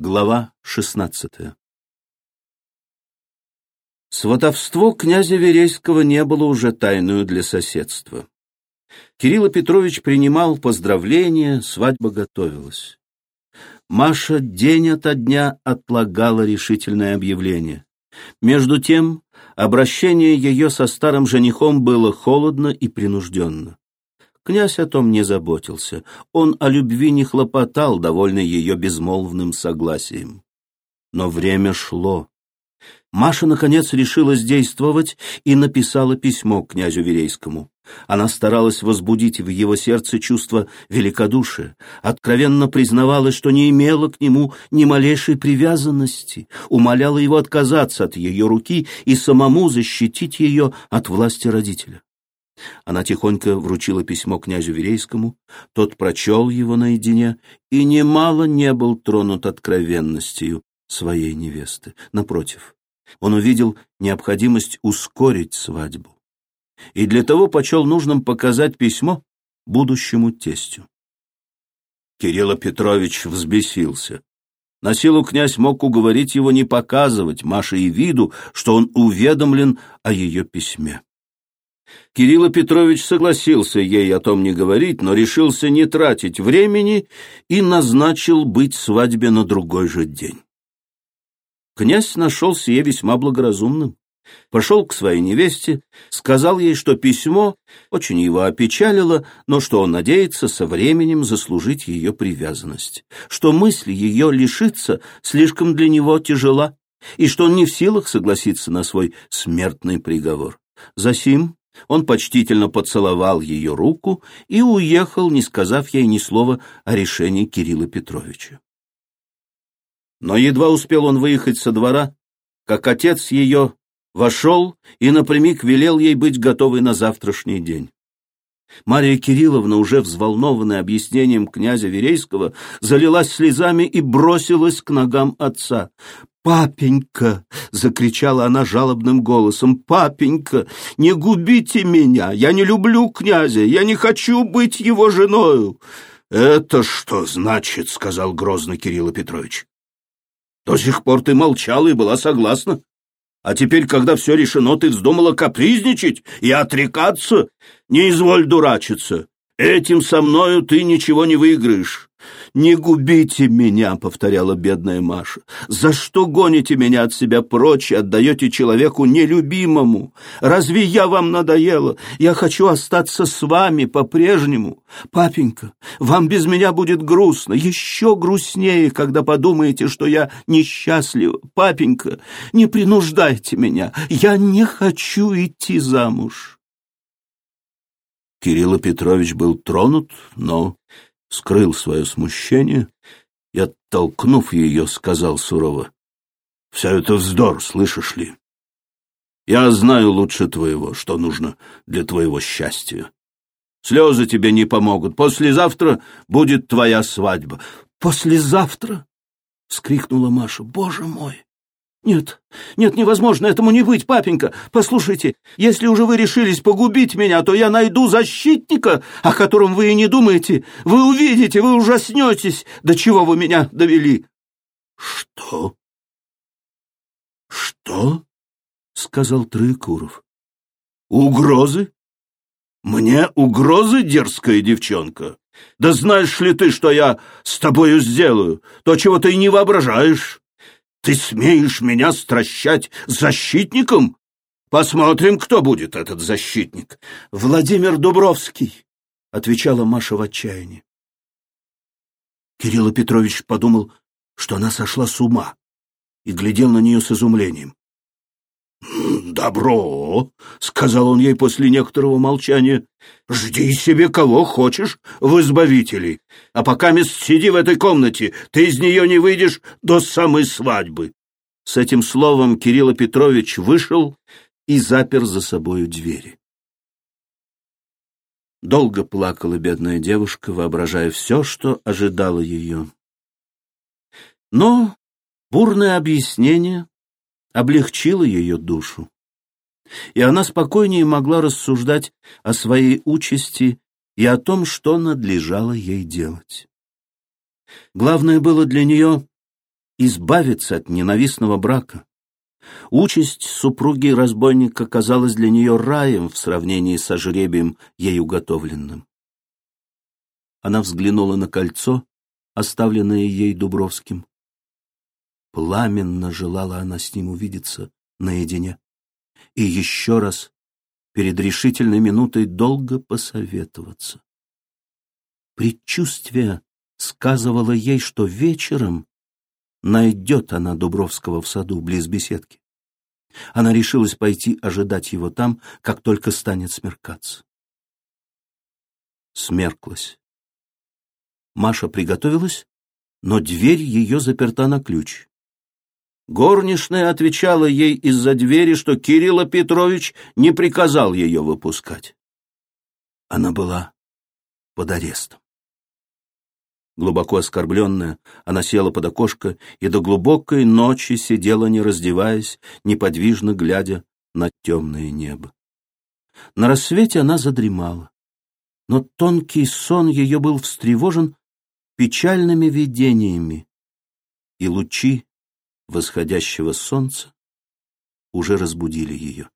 Глава шестнадцатая Сватовство князя Верейского не было уже тайную для соседства. Кирилл Петрович принимал поздравления, свадьба готовилась. Маша день ото дня отлагала решительное объявление. Между тем, обращение ее со старым женихом было холодно и принужденно. Князь о том не заботился, он о любви не хлопотал, довольный ее безмолвным согласием. Но время шло. Маша, наконец, решилась действовать и написала письмо князю Верейскому. Она старалась возбудить в его сердце чувство великодушия, откровенно признавалась, что не имела к нему ни малейшей привязанности, умоляла его отказаться от ее руки и самому защитить ее от власти родителя. Она тихонько вручила письмо князю Верейскому, тот прочел его наедине и немало не был тронут откровенностью своей невесты. Напротив, он увидел необходимость ускорить свадьбу и для того почел нужным показать письмо будущему тестю. Кирилл Петрович взбесился. На силу князь мог уговорить его не показывать Маше и виду, что он уведомлен о ее письме. Кирилл Петрович согласился ей о том не говорить, но решился не тратить времени и назначил быть свадьбе на другой же день. Князь нашел сие весьма благоразумным. Пошел к своей невесте, сказал ей, что письмо очень его опечалило, но что он надеется со временем заслужить ее привязанность, что мысль ее лишиться слишком для него тяжела, и что он не в силах согласиться на свой смертный приговор. Засим он почтительно поцеловал ее руку и уехал, не сказав ей ни слова о решении Кирилла Петровича. Но едва успел он выехать со двора, как отец ее вошел и напрямик велел ей быть готовой на завтрашний день. Мария Кирилловна, уже взволнованная объяснением князя Верейского, залилась слезами и бросилась к ногам отца. «Папенька!» — закричала она жалобным голосом. «Папенька, не губите меня! Я не люблю князя! Я не хочу быть его женою!» «Это что значит?» — сказал грозно Кирилл Петрович. До сих пор ты молчала и была согласна. А теперь, когда все решено, ты вздумала капризничать и отрекаться? Не изволь дурачиться. Этим со мною ты ничего не выиграешь. «Не губите меня», — повторяла бедная Маша. «За что гоните меня от себя прочь и отдаете человеку нелюбимому? Разве я вам надоела? Я хочу остаться с вами по-прежнему. Папенька, вам без меня будет грустно, еще грустнее, когда подумаете, что я несчастлива. Папенька, не принуждайте меня, я не хочу идти замуж». Кирилл Петрович был тронут, но скрыл свое смущение и, оттолкнув ее, сказал сурово, «Все это вздор, слышишь ли? Я знаю лучше твоего, что нужно для твоего счастья. Слезы тебе не помогут. Послезавтра будет твоя свадьба». «Послезавтра?» — вскрикнула Маша. «Боже мой! «Нет, нет, невозможно этому не быть, папенька. Послушайте, если уже вы решились погубить меня, то я найду защитника, о котором вы и не думаете. Вы увидите, вы ужаснетесь, до чего вы меня довели». «Что? Что?» — сказал Троекуров. «Угрозы? Мне угрозы, дерзкая девчонка? Да знаешь ли ты, что я с тобою сделаю? То, чего ты не воображаешь». Ты смеешь меня стращать защитником? Посмотрим, кто будет этот защитник. Владимир Дубровский, — отвечала Маша в отчаянии. Кирилл Петрович подумал, что она сошла с ума, и глядел на нее с изумлением. «Добро», — сказал он ей после некоторого молчания, — «жди себе кого хочешь в избавителей, а пока мест сиди в этой комнате, ты из нее не выйдешь до самой свадьбы». С этим словом Кирилл Петрович вышел и запер за собою двери. Долго плакала бедная девушка, воображая все, что ожидало ее. Но бурное объяснение облегчило ее душу, и она спокойнее могла рассуждать о своей участи и о том, что надлежало ей делать. Главное было для нее избавиться от ненавистного брака. Участь супруги разбойника казалась для нее раем в сравнении со жребием ей уготовленным. Она взглянула на кольцо, оставленное ей Дубровским. Пламенно желала она с ним увидеться наедине. И еще раз, перед решительной минутой, долго посоветоваться. Предчувствие сказывало ей, что вечером найдет она Дубровского в саду близ беседки. Она решилась пойти ожидать его там, как только станет смеркаться. Смерклась. Маша приготовилась, но дверь ее заперта на ключ. Горничная отвечала ей из-за двери, что Кирилл Петрович не приказал ее выпускать. Она была под арестом. Глубоко оскорбленная, она села под окошко и до глубокой ночи сидела, не раздеваясь, неподвижно глядя на темное небо. На рассвете она задремала, но тонкий сон ее был встревожен печальными видениями, и лучи восходящего солнца уже разбудили ее.